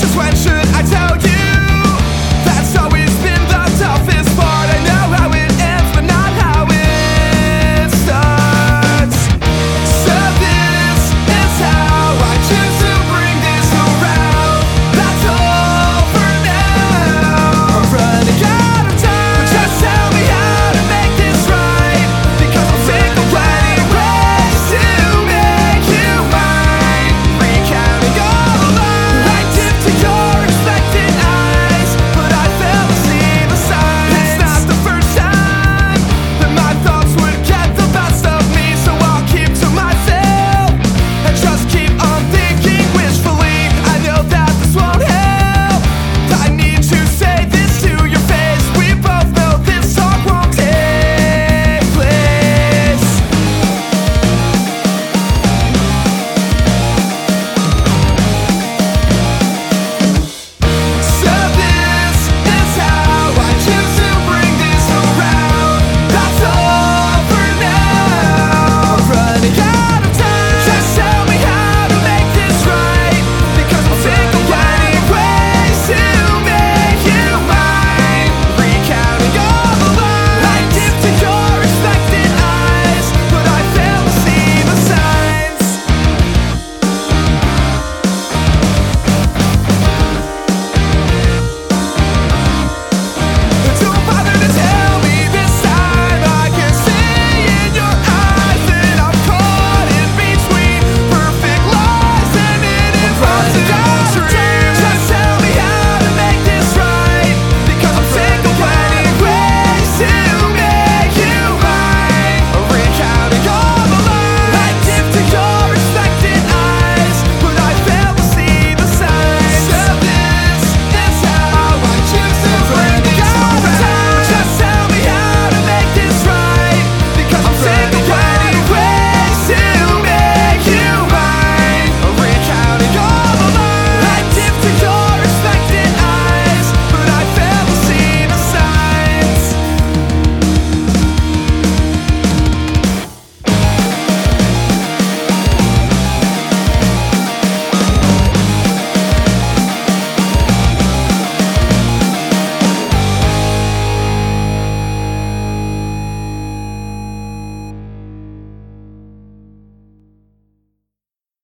your sweatshirt